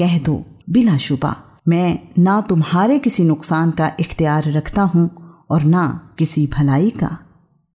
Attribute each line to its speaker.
Speaker 1: कह दो बिलाशुबा मैं ना तुम्हारे किसी नुकसान का इख्तियार रखता हूँ और ना किसी भलाई का।